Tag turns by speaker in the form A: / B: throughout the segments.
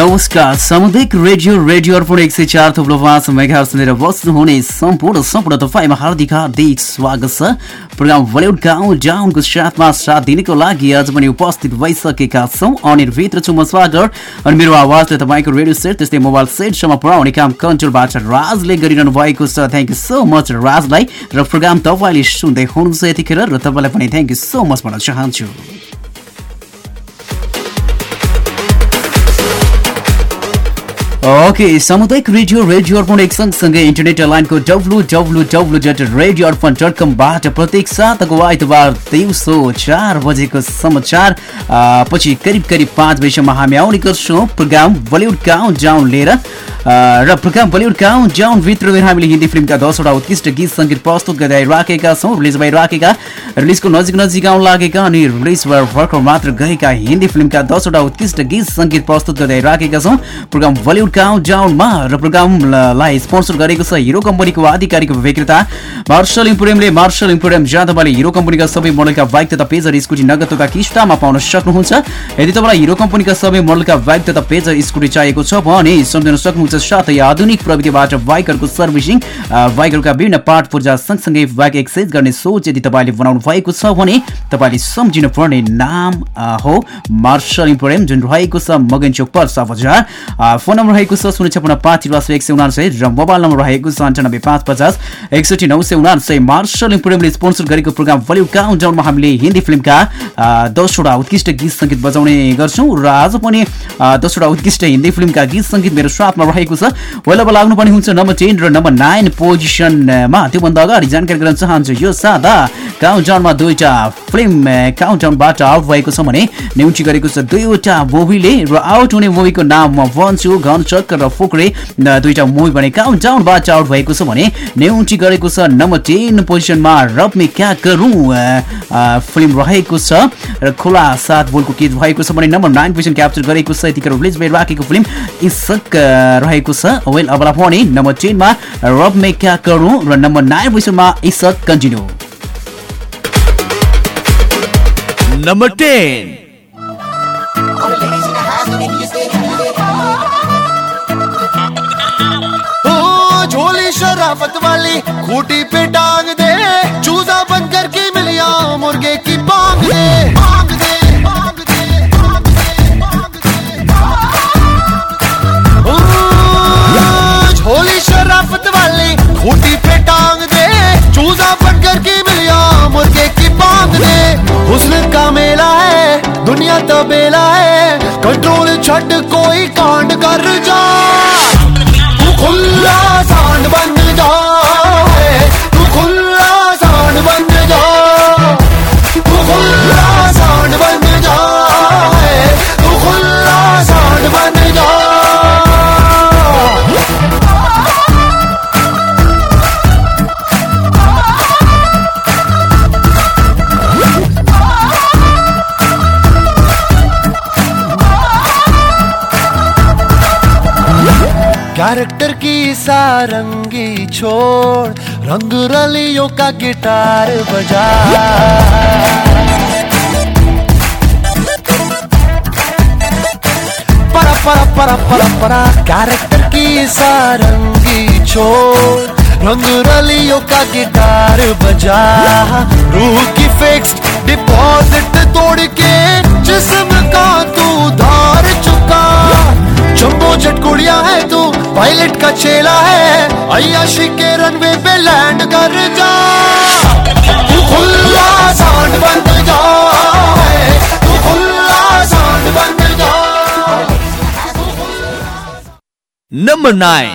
A: नमस्कार सामुदायिक radio radio अर्पण एक सय चार थुप्रो पाँच मेगा सुनेर बस्नुहुने सम्पूर्ण सम्पूर्ण तपाईँमा हार्दिक हार्दिक स्वागत छ। प्रोग्राम बलिउड गाउँ डाउनको साथमा साथ दिनको लागि आज पनि उपस्थित भइसकेका छौँ। अनिर्भित्र छु म स्वागत अनि मेरो आवाजले तपाईँको रेडियो सेट त्यस्तै मोबाइल सेटसम्म पुऱ्याउने काम कन्ट्रोलबाट राजले गरिरहनु भएको छ। थ्याङ्क यू सो मच राजलाई र प्रोग्राम तपाईँले सुन्दै हुनुहुन्छ यतिखेर र तपाईँलाई पनि थ्याङ्क यू सो मच भन्न चाहन्छु। ओके सामुदायिक रेडियो रेडियो अर्पण एक सँगसँगै इन्टरनेट लाइनको W W W dot radio Arpan dot कमबाट प्रत्येक साताको आइतबार दिउँसो चार बजेको समाचार पछि करिब करिब पाँच बजीसम्म हामी आउने गर्छौँ। प्रोग्राम बलिउड गाउँ जाउँ लिएर र प्रोग्राम बलिउड गाउँ जाउँ भित्र हामीले हिन्दी फिल्मका दसवटा उत्कृष्ट गीत सङ्गीत प्रस्तुत गरिराखेका छौँ रिलिज भइराखेका रिलिजको नजिक नजिक आउन लागेका अनि रिलिज भएर भर्खर मात्र गएका हिन्दी फिल्मका दसवटा उत्कृष्ट गीत सङ्गीत प्रस्तुत गरिराखेका छौँ। प्रोग्राम बलिउड गाउँ जाउनमा र प्रोग्रामलाई स्पोन्सर गरेको छ हिरो कम्पनीको आधिकारिक विक्रेता। मार्शल इम्पोरियमले मार्शल इम्पोरियम जहाँ तपाईँले हिरो कम्पनीका सबै मोडलका बाइक तथा पेजर स्कुटी नगद तथा किस्तामा पाउन सक्नुहुन्छ। यदि तपाईँलाई हिरो कम्पनीका सबै मोडलका बाइक तथा पेजर स्कुटी चाहिएको छ भने सम्झिन सक्नुहुन्छ साथै आधुनिक प्रविधिबाट बाइकहरूको सर्भिसिङ बाइकहरूका विभिन्न पार्ट पूर्जा सँगसँगै बाइक एक्सचेन्ज गर्ने सोच यदि तपाईँले बनाउनु भएको छ भने तपाईँले सम्झिनु पर्ने नाम हो मार्शल इम्पोरियम जुन रहेको छ मगन चोक पर्सा बजार। फोन नम्बर रहेको छ शून्य छपन्न पाँच तिरासी एक सय उनासय र मोबाइल नम्बर रहेको छ अन्ठानब्बे पाँच पचास एकसठी नौ सय उनासय मार्शल इम्पोरियमले स्पोन्सर गरेको प्रोग्राम बलिउड काउन्टाउनमा हामीले हिन्दी फिल्मका दसवटा उत्कृष्ट गीत सङ्गीत बजाउने गर्छौँ र आज पनि दसवटा उत्कृष्ट हिन्दी फिल्मका गीत सङ्गीत मेरो साथमा रहेको छ। वेल अब लाग्नुपर्ने हुन्छ नम्बर टेन र नम्बर नाइन पोजिसनमा। त्योभन्दा अगाडि जानकारी गराउन चाहन्छु यो सादा काउन्टाउनमा दुईवटा फिल्म काउन्टाउनबाट आउट भएको छ भने न्युटी गरेको छ दुईवटा मुभीले र आउट हुने मुभीको नाम भन्छु घन चक्कर र फुक्रे दुईवटा मुभी भने काउन्टाउनबाट आउट भएको छ भने न्युटी गरेको छ नम्बर टेन पोजिसनमा रब मे क्या गरौँ? फिल्म रहेको छ र खुला सात बोलको गीत भएको छ भने नम्बर नाइन पोजिसन क्याप्चर गरेको छ। यतिखेर रिलिज भइराखेको फिल्म इसक रहेको छ। वेल अब भने नम्बर टेनमा रब मे क्या गरौँ र नम्बर नाइन पोजिसनमा इसक कन्टिन्यू।
B: Number 10.
C: शराफत वाली खूटी पे टांग दे, चूजा बनकर की मिलिया, मुर्गे की बांग दे। खूटी पे टांग दे, चूजा बनकर की मिलिया, मुर्गे की बांग दे। हुस्न का मेला है, दुनिया तबेला है, कंट्रोल छट कैरेक्टर की सारंगी छोड़, रंग रलियों का गिटार बजा। परा परा परा परा परा कैरेक्टर की सारंगी छोड़, रंग रलियों का गिटार बजा। रूह की फिक्स्ड डिपॉजिट तोड़ के जिसम का तू धार चुका। जम्बो जट कुड़िया है पायलट का चेला है। अयाशी के रनवे पे लैंड कर जा। तू खुला सांड बन जा। तू खुला सांड बन जा।
B: Number 9.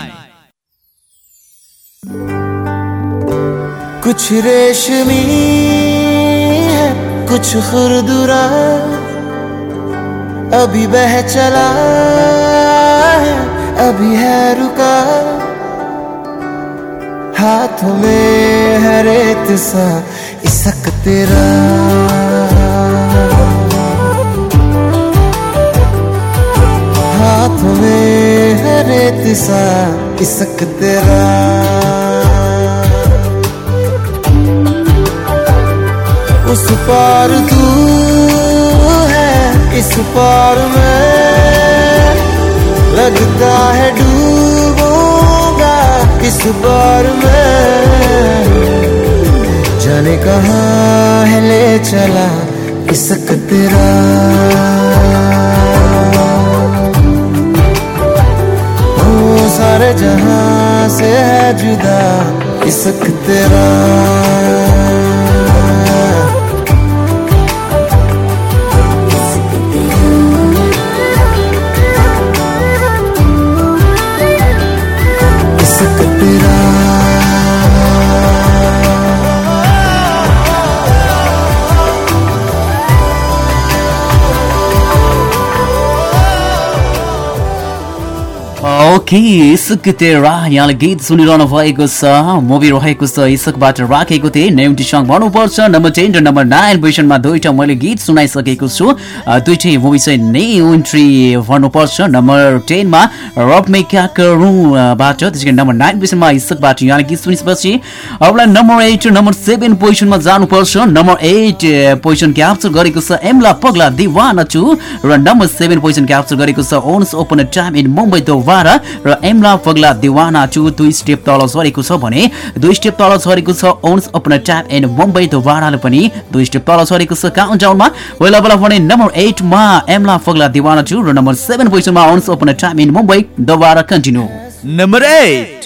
C: कुछ रेशमी है कुछ खुरदुरा। अभी बह चला। अभी है रुका। हाथ में है रेत सा, इसक तेरा। हाथ में है रेत सा, इसक तेरा। उस पार तू है, इस पार में। लगता इस बार में। जाने कहा है ले चला इसक तेरा। ओ सारे जहाँ से है जुदा इसक तेरा।
A: ओके इस्क तेरा यहाँले गीत सुनिरहनु भएको छ। मुभी रहेको छ इस्कबाट राखेको थिएँ। नेउटी सङ्ग भन्नुपर्छ नम्बर टेन र नम्बर नाइन पोजिसनमा दुईवटा मैले गीत सुनाइसकेको छु। अ, दुईटै मुभी चाहिँ न्यु इन्ट्री भन्नुपर्छ। नम्बर टेनमा रब मेका बाट त्यसै गरी नम्बर नाइन पोजिसनमा इस्कबाट यहाँले गीत सुनिसकेपछि अरूलाई नम्बर एट र नम्बर सेभेन पोजिसनमा जानुपर्छ। नम्बर एट पोजिसन क्याप्चर गरेको छ एमला पगला दिवाना छु र नम्बर सेभेन पोजिसन क्याप्चर गरेको छ। Once upon time in Mumbai Dobaara र एमला पगला दिवाना छु दुई स्टेप तल झरेको छ भने दुई स्टेप तल झरेको छ once upon time in Mumbai दोबाराले पनि दुई स्टेप तल झरेको छ काउन्टाउनमा पहिला बेला भने नम्बर एटमा एमला पगला दिवाना छु र नम्बर सेभेन पोजिसनमा once upon time in Mumbai Dobaara continue
B: Number 8.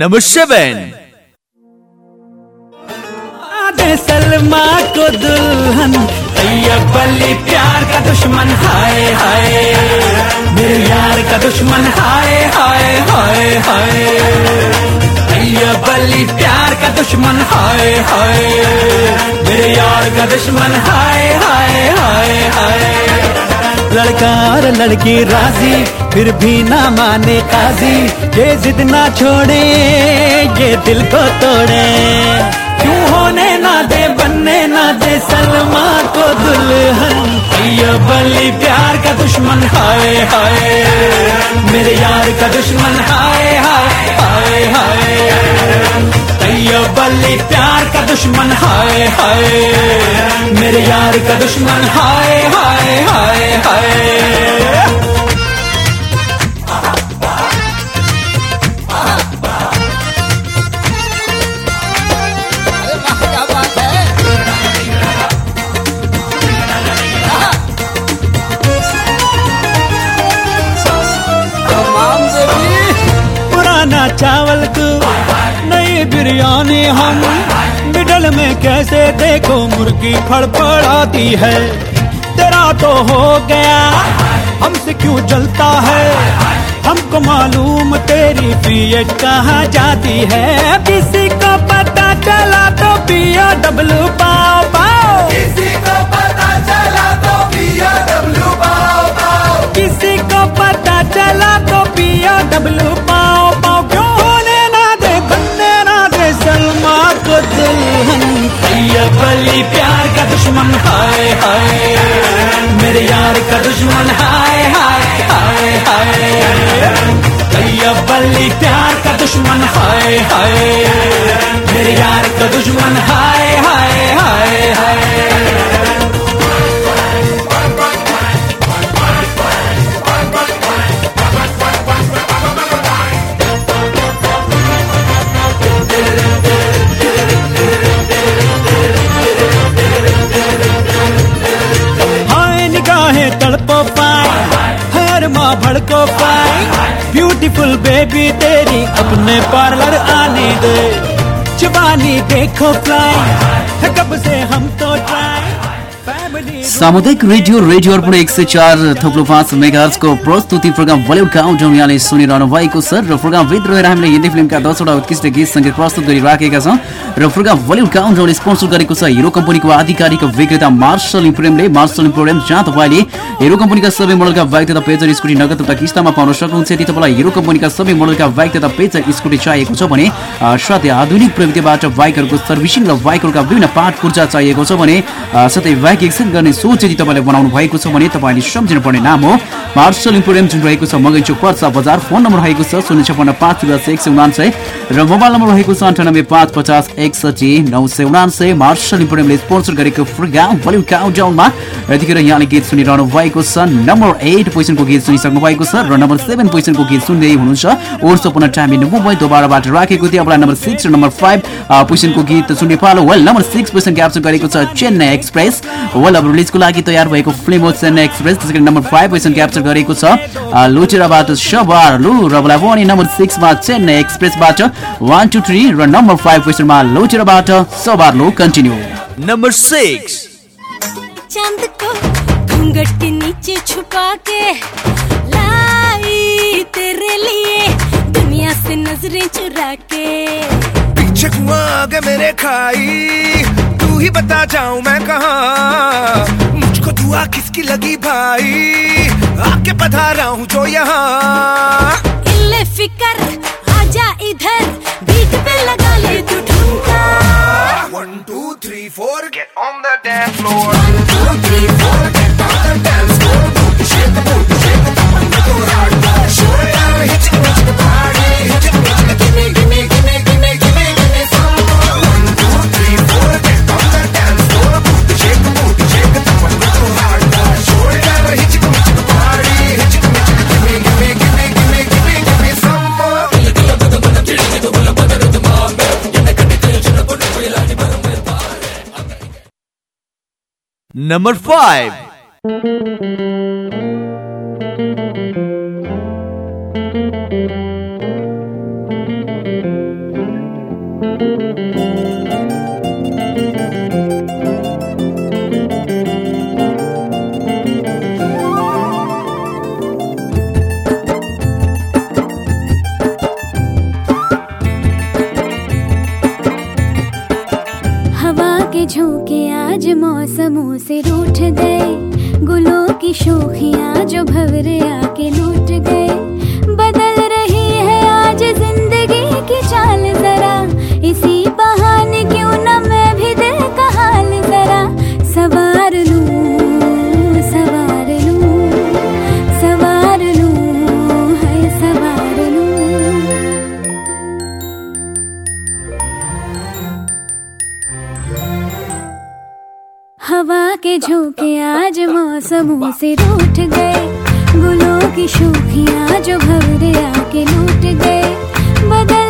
B: 7.
D: They Salma को दुल्हन अली प्यार का दुश्मन, हाय हाय। मेरे यार का दुश्मन, हाय हाय हाय हाय। अली प्यार का दुश्मन, हाय हाय। मेरे यार का दुश्मन, हाय हाय हाय हाय। लड़का और लड़की राज़ी, फिर भी ना माने काजी। ये जिद ना छोड़े, ये दिल को तोड़े। होने ना दे, बनने ना दे, सलमा को बल्ली प्यार का दुश्मन, हाय हाय। मेरे यार का दुश्मन, हाय हाय हाय हाय। तैयब अली प्यार का दुश्मन, हाय हाय। मेरे यार का दुश्मन, हाय हाय हाय हाय। बिरयानी हम मिडल में कैसे देखो मुर्गी फड़फड़ाती है। तेरा तो हो गया हमसे क्यों जलता है? हमको मालूम तेरी पीएच कहाँ जाती है। किसी को पता चला तो पिया डब्लू पाओ पाओ किसी को पता चला तो पिया डब्लू पाओ पाओ किसी को पता चला तो पिया डब्लू पाओ अली प्यार का दुश्मन, हाय हाय। मेरे यार का दुश्मन, हाय हाय हाय हाय। कैया बल्ली, प्यार का दुश्मन, हाय हाय। मेरे यार का दुश्मन, हाय हाय हाय हाय। को पाए। ब्यूटीफुल बेबी तेरी अपने पार्लर आने दे। जवानी देखो फ्लाई कब से हम तो ट्राई
A: सामुदायिक रेडियो रेडियो अर्पण एक सय चार थप्लो पाँच मेगाजको प्रस्तुति प्रोग्राम बलिउड काउन्टाउन यहाँले सुनिरहनु भएको छ र प्रोग्रामभित्र रहेर हामीले हिन्दी फिल्मका दसवटा उत्कृष्ट गीत सङ्गीत प्रस्तुत गरिराखेका छौँ र प्रोग्राम बलिउड काउन्टाउन स्पोन्सर गरेको छ हिरो कम्पनीको आधिकारिक विक्रेता मार्शल इम्पोरियमले मार्शल इम्पोरियम जहाँ तपाईँले हिरो कम्पनीका सबै मोडलका बाइक तथा पेजर स्कुटी नगद तथा किस्तामा पाउन सक्नुहुन्छ। यदि तपाईँलाई हिरो कम्पनीका सबै मोडलका बाइक तथा पेजर स्कुटी चाहिएको छ भने साथै आधुनिक प्रविधिबाट बाइकहरूको सर्भिसिङ र बाइकहरूका विभिन्न पार्ट पूर्जा चाहिएको छ भने साथै बाइक गर्ने सोच यदि तपाईँले बनाउनु भएको छ भने तपाईँले सम्झिनु पर्ने नाम हो। मार्शल इम्पोरियम जुन रहेको छ मगैचोक पर्सा बजार फोन नम्बर रहेको छ शून्य छपन्न पाँच दस एक सय उनान्सय र मोबाइल नम्बर रहेको छ अन्ठानब्बे पाँच पचास एकसठी नौ सय उनान्सय। मार्शल इम्पोरियमले स्पोन्सर गरेको प्रोग्राम यतिखेर यहाँले गीत सुनिरहनु भएको छ। नम्बर एट पोजिसनको गीत सुनिसक्नु भएको छ र नम्बर सेभेन पोजिसनको गीत सुन्दै हुनुहुन्छ। ओर सपन्न टाइम मोबाइल दोबाराबाट राखेको थियो। अब नम्बर सिक्स र नम्बर फाइभ पोजिसनको गीत सुन्ने पालो। Well number six position capture गरेको छ चेन्नई एक्सप्रेस। वेल अब रिलिजको लागि तयार भएको फ़िल्म हो चेन्नई एक्सप्रेस त्यसै गरी नम्बर फाइभ पोजिसन क्याप्चर गरेको छ। लुचेराबाट सबार लु र बोलाबोनी नम्बर सिक्समा चेन्नई एक्सप्रेसबाट वान टू थ्री र नम्बर फाइभ पोजिसनमा लुचेराबाट सबार लु कन्टिन्यू
B: Number six.
E: चाँद को घूंघट के नीचे छुपा के लाई तेरे लिए दुनिया से नज़रें चुरा के।
C: पीछे कुआँ आगे मेरे खाई ही बता जाऊँ मैं कहा मुझको दुआ किसकी लगी भाई आके रहा हूँ जो यहाँ
E: फिकर आजा इधर बीट पे लगा ले तू ठुमका
C: one two three four get on
E: the dance floor on the the
C: shake the shake
B: Number
E: 5 मौसमों से रूठ गए। गुलों की शोखियाँ जो भवरे आके लूट गए। बदल रही है आज ज़िंदगी की चाल जरा। इसी के झोंके आज मौसमों से रूठ गए। गुलों की शूखियाँ जो भवरे आके लूट गए। बदल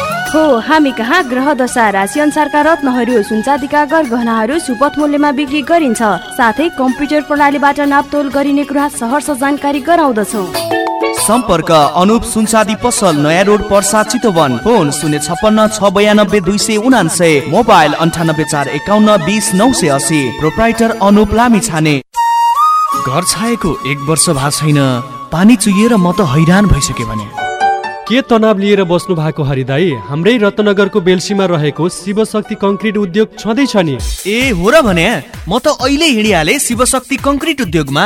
F: हो हामी कहाँ ग्रह दशा राशि अनुसारका रत्नहरू सुनचाँदीका गहनाहरू सुपथ मूल्यमा बिक्री गरिन्छ। साथै कम्प्युटर प्रणालीबाट नापतोल गरिने कुरा सहर जानकारी गराउँदछौ।
G: सम्पर्क अनुप सुनसादी पसल नयाँ रोड पर्सा चितवन। फोन शून्य छप्पन्न छ बयानब्बे दुई सय उनान्सय मोबाइल अन्ठानब्बे चार एकाउन्न बिस नौ सय असी प्रोप्राइटर अनुप लामी छाने घर छाएको एक वर्ष भएको छैन। पानी चुहिएर म त हैरान भइसके भने।
H: के तनाव लिएर बस्नु भएको हरिदाई? हाम्रै रत्नगरको बेल्सीमा रहेको शिवशक्ति कङ्क्रिट उद्योग छँदैछ नि।
G: ए हो र भने म त अहिले हिँडिहालेँ शिवशक्ति कङ्क्रिट उद्योगमा।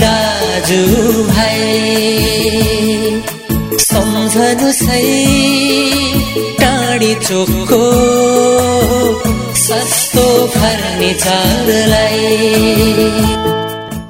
I: भाइ सम्झनु सही टाढी चोकको सस्तो फर्निचरलाई।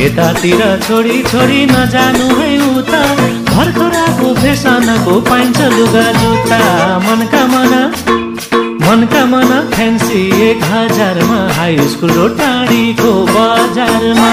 J: यतातिर छोडी छोडी नजानु है उता। भर्खराको फेसनको पाइन्छ लुगा जुत्ता। मनका मना मना फ्यान्सी एक हजारमा। हाई स्कुल र टाढीको बजारमा।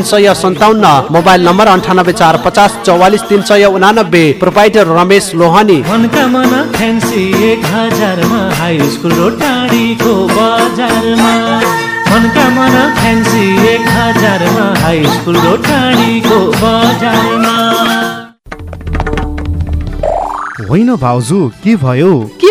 K: सय सन्ताउन्न मोबाइल नम्बर अन्ठानब्बे चार पचास चौवालिस तिन सय उनानब्बे प्रोपाइटर रमेश लोहानी।
D: मनकामना फ्यान्सी एक हजारमा हाई स्कुल र टाढीको बजारमा। मनकामना फ्यान्सी एक हजारमा हाई स्कुल र टाढीको बजारमा।
L: होइन भाउजू के भयो?
M: के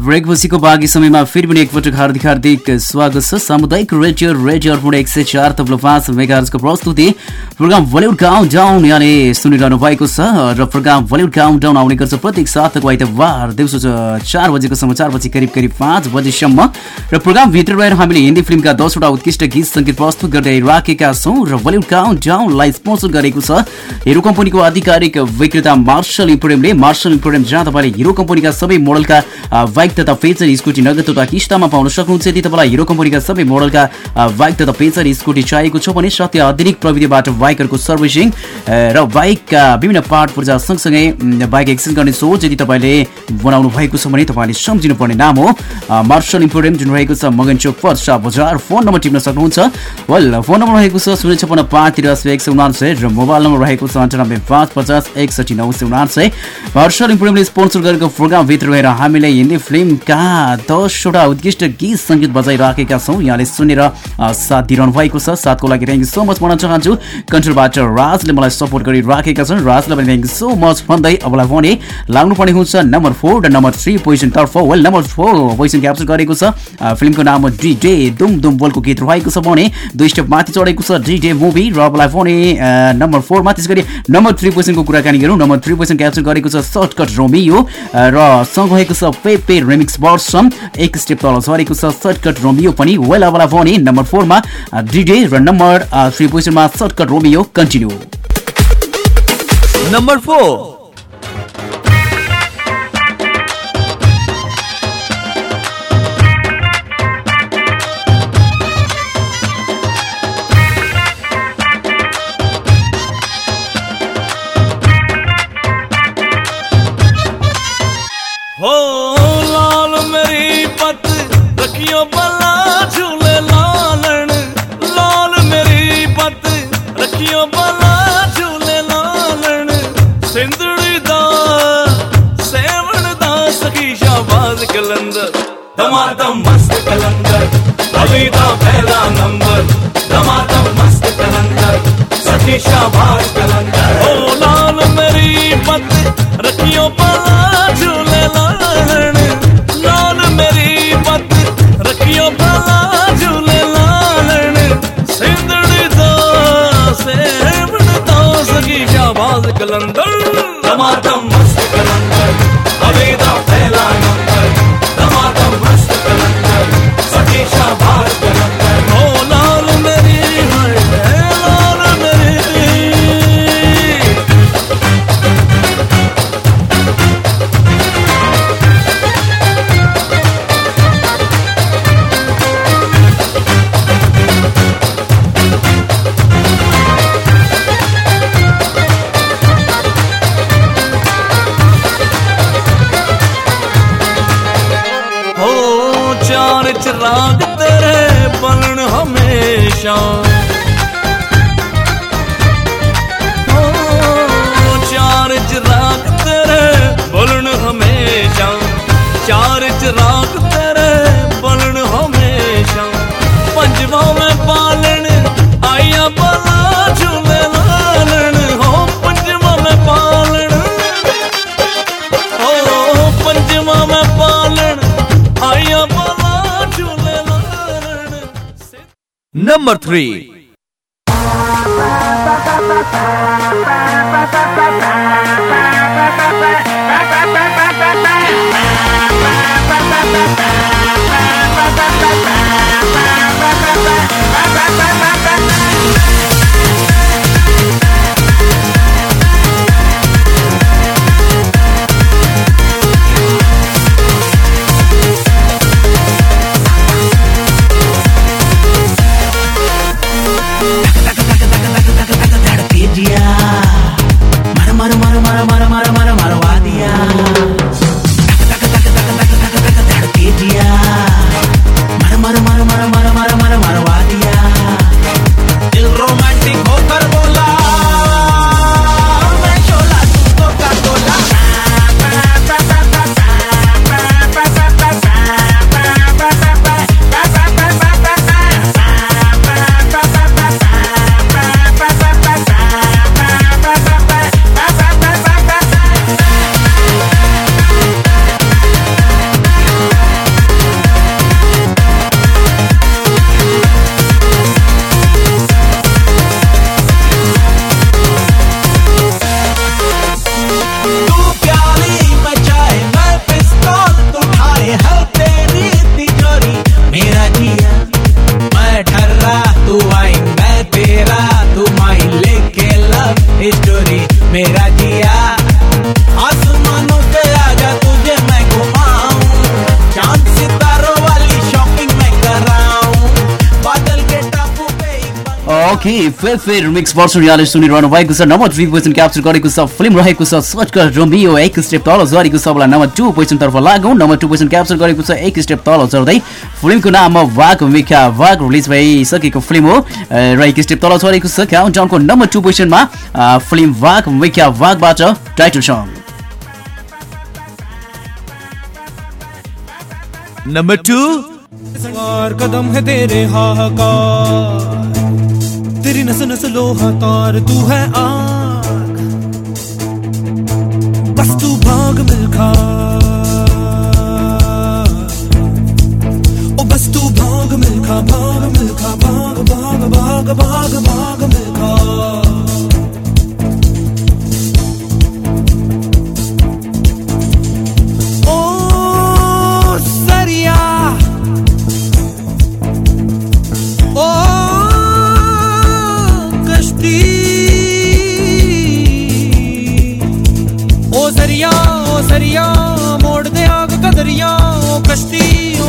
A: पछिको बाँकी समयमा फेरि पनि एकपटक हार्दिक हार्दिक स्वागत छ। सामुदायिक रेडियो रेडियो अर्पण एक सय चार तब्लो पाँच मेगाजको प्रस्तुति। प्रोग्राम बलिउड काउन्ट डाउन यहाँले सुनिरहनु भएको छ र प्रोग्राम बलिउड काउन्ट डाउन आउने गर्छ प्रत्येक सातको आइतबार दिउँसो चार बजेको समाचारपछि करिब करिब पाँच बजेसम्म। र प्रोग्रामभित्र रहेर हामीले हिन्दी फिल्मका दसवटा उत्कृष्ट गीत सङ्गीत प्रस्तुत गर्दै राखेका छौँ र बलिउड काउन्ट डाउनलाई स्पोन्सर गरेको छ हिरो कम्पनीको आधिकारिक विक्रेता मार्शल इम्पोरियमले। मार्शल इम्पोरियम जहाँ तपाईँले हिरो कम्पनीका सबै मोडलका बाइक तथा पेचर स्कुटी नगद तथा किस्तामा पाउन सक्नुहुन्छ यदि तपाईँलाई हिरो कम्पनीका सबै मोडलका बाइक तथा पेचर स्कुटी चाहिएको छ भने सत्य आधुनिक प्रविधिबाट बाइकहरूको सर्भिसिङ र बाइकका विभिन्न पार्ट पूर्जा सँगसँगै बाइक एक्सचेन्ज गर्ने सोच यदि तपाईँले बनाउनु भएको छ भने तपाईँले सम्झिनु पर्ने नाम हो मार्सल इम्पोरियम जुन रहेको छ मगन चोक पर्सा बजार। फोन नम्बर टिप्न सक्नुहुन्छ। वेल फोन नम्बर रहेको छ शून्य छपन्न पाँच तिरासी एक सय उनासय र मोबाइल नम्बर रहेको छ अन्ठानब्बे पाँच पचास एकसठी नौ सय उनासय मार्सल इम्पोरियमले स्पोन्सर गरेको प्रोग्रामभित्र रहेर हामीले हिन्दी फिल्मका दसवटा उत्कृष्ट गीत सङ्गीत बजाइराखेका छौँ। यहाँले सुनेर साथ दिइरहनु भएको छ। साथको लागि थ्याङ्क यू सो मच भन्न चाहन्छु। कन्ट्रोलबाट राजले मलाई सपोर्ट गरिराखेका छन्। राजलाई पनि थ्याङ्क यू सो मच भन्दै अबलाई भने लाग्नुपर्ने हुन्छ नम्बर फोर र number three पोजिसनतर्फ well number four position capture गरेको छ। फिल्मको नाम डी डे दुम दुम बोलको गीत रहेको छ भने दुई स्टेप माथि चढेको छ डी डे मुभी र अबलाई भने नम्बर फोरमा त्यस गरी नम्बर थ्री पोजिसनको कुराकानी गरौँ। नम्बर थ्री पोजिसन क्याप्चर गरेको छ सर्टकट रोमियो र सँग रहेको छ पे पे रेमिक्स वर्सन एक स्टेप तल झरेको छ सर्टकट रोमियो पनि वेल अबलाई भने नम्बर फोरमा डिडे र नम्बर थ्री पोजिसनमा shortcut Romeo continue
B: number four
N: ba ba ba ba ba ba
A: okay फेर फेर मिक्स वर्सन यहाँले सुनिरहनु भएको छ। नम्बर थ्री पोजिसन क्याप्चर गरेको छ फिल्म रहेको छ सटकर रोमियो एक स्टेप तल झरेको छ बेला नम्बर टू पोजिसनतर्फ लागौँ। नम्बर टू पोजिसन क्याप्चर गरेको छ एक स्टेप तल झर्दै फिल्मको नाम वाघ मिखा वाघ रिलिज भइसकेको फिल्म हो। र एक स्टेप तल झरेको छ काउन्ट डाउनको नम्बर टू पोजिसनमा फिल्म वाघ मिखा वाघबाट टाइटल सङ
O: नंबर टू
N: और कदम है तेरे हाहाकार। नस नस लोहा तार, तू है आग। बस तू भाग मिलखा ओ, बस तू भाग मिलखा भाग मिलखा भाग भाग भाग भाग भाग मिलखा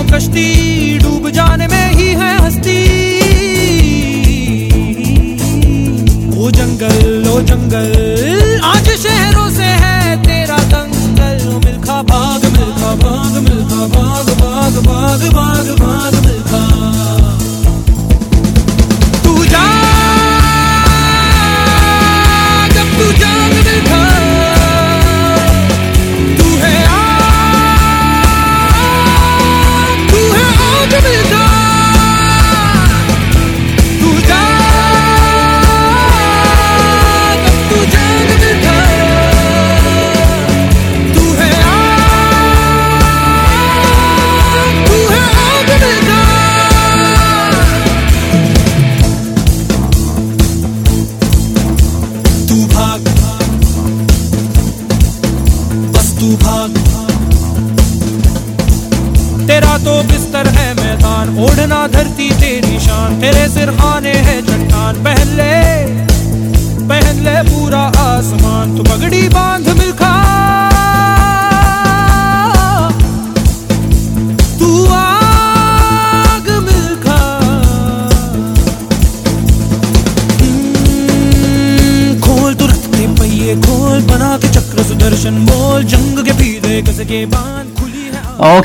N: कश्ती डूब जाने में ही है हस्ती। ओ जंगल ओ जंगल, आज शहरों से है तेरा दंगल। मिलखा भाग, मिल्खा भाग मिल्खा भाग Bhaag Bhaag Bhaag Bhaag Milkha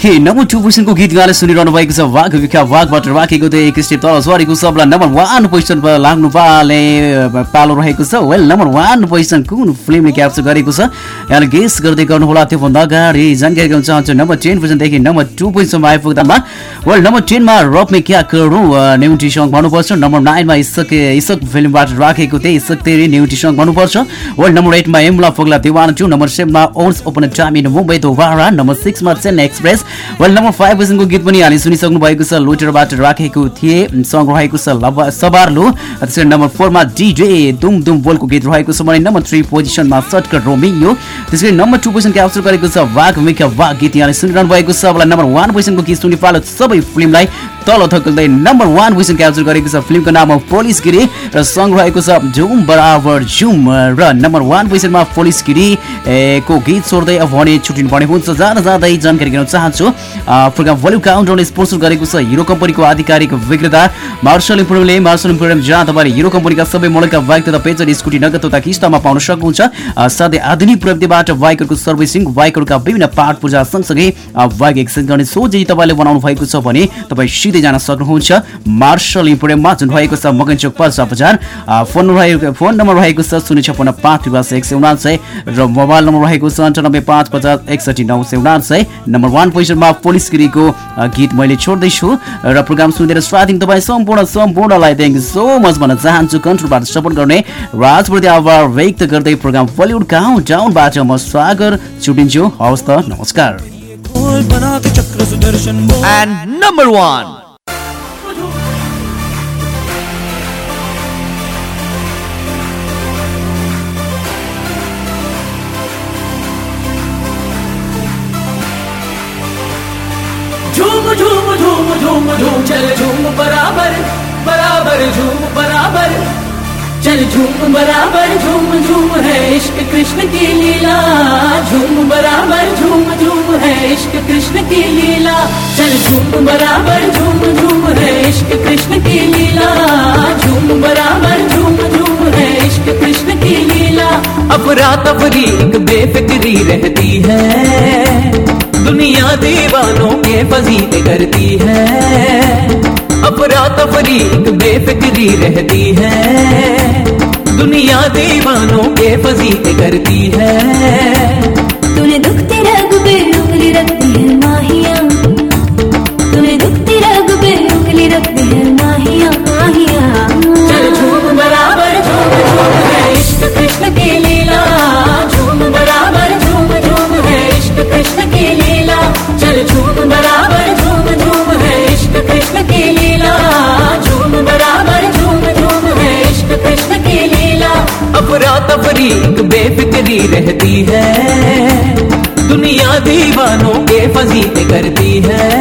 A: okay number two पोजिसनको गीत गाएर सुनिरहनु भएको छ। वाघ विख्या वाघबाट राखेको थियो एक स्टेप तल झरेको सबलाई नम्बर वान पोजिसनमा लाग्नु पाले पालो रहेको छ। वेल नम्बर वान पोजिसन कुन फिल्मले क्याप्चर गरेको छ? यहाँले गेस गर्दै गर्नुहोला त्योभन्दा अगाडि जानकारी गराउन चाहन्छु नम्बर टेन पोजिसनदेखि नम्बर टू पोजिसनमा आइपुग्दामा। वेल नम्बर टेनमा रप में क्या करू न्युटी सङ्ग भन्नुपर्छ। नम्बर नाइनमा इसक इसक फिल्मबाट राखेको थिएँ इसक तेरी न्युटी सङ्ग भन्नुपर्छ। वेल नम्बर एटमा एमला पगला दिवान two number सेभेनमा once upon time Mumbai Dobaara number सिक्समा Chennai Express well number five पोजिसनको गीत पनि हालि सुनिसक्नु भएको छ लुटरबाट राखेको थिए सङ्ग रहेको छ लबा सबार्लु त्यसरी नम्बर फोरमा डिजे दुम दुम बोलको गीत रहेको छ भने नम्बर थ्री पोजिसनमा सटकर रोमियो त्यसरी नम्बर टू पोजिसन क्याप्चर गरेको छ वाघ मिख्या वाघ गीत यहाँले सुनिरहनु भएको छ नम्बर वान पोजिसनको गीत सुनि पालो सबै फिल्मलाई तल थकल्दै नम्बर वान पोजिसन क्याप्चर गरेको छ फिल्मको नाम हो पोलिस गिरी र सङ्ग रहेको छ झुम बराबर झुम र नम्बर वान पोजिसनमा पोलिस गिरी को गीत छोड्दै भने छुट्टिनु पर्ने हुन्छ। जाँदा जाँदै जानकारी गराउन चाहन्छु। प्रोग्राम भोल्युम काउन्टरले स्पोन्सर गरेको छ हिरो कम्पनीको आधिकारिक विक्रेता। मार्शल इम्पोरियमले मार्शल इम्पोरियम जहाँ तपाईँले हिरो कम्पनीका सबै मोडलका बाइक तथा पेजर स्कुटी नगद तथा किस्तामा पाउन सक्नुहुन्छ। साथै आधुनिक प्रविधिबाट बाइकहरूको सर्भिसिङ बाइकहरूका विभिन्न पार्ट पूजा सँगसँगै बाइक एक्सचेन्ज गर्ने सोझै तपाईँले बनाउनु भएको छ भने तपाईँ जान सक्नुहुन्छ। मार्शल इम्पोरियममा जुन रहेको छ मगन चोक बजार। फोन रहेको फोन नम्बर रहेको छ शून्य छपन्न पाँच त्रिवास एक सय उनासय र मोबाइल नम्बर रहेको छ अन्ठानब्बे पाँच पचास एकसठी नौ सय उनासय नम्बर वान पोजिसनमा पुलिस गिरीको अ, गीत मैले छोड्दैछु र प्रोग्राम सुनेर स्वाधीन तपाईँ सम्पूर्ण सम्पूर्णलाई थ्याङ्क सो मच भन्न चाहन्छु। कन्ट्रोलबाट सपोर्ट गर्ने राजप्रति आभार व्यक्त गर्दै प्रोग्राम बलिउड काउन्ट डाउनबाट म स्वागत छुटिन्छु। हवस् त नमस्कार।
P: बना के चक्र झूम, चल झूम, बराबर बराबर झूम, बराबर। चल झूम, बराबर, झूम झूम है इश्क कृष्ण की लीला। झूम, बराबर, झूम झूम है इश्क कृष्ण की लीला। चल झूम, बराबर, झूम झूम है इश्क कृष्ण की लीला। झूम, बराबर, झूम झूम है इश्क कृष्ण की लीला। अफरा तफरी एक बेफिक्री रहती है। दुनिया दीवानों के फजीते करती है। अपराध तफरी बेफिक्री रहती है। दुनिया दीवानों के फजीते करती है।
Q: तूने दुख तेरा गुबे नूर रखती है माहिया
P: अफरा तफरी एक बेफिक्री रहती है। दुनिया दीवानों के फजीते करती है।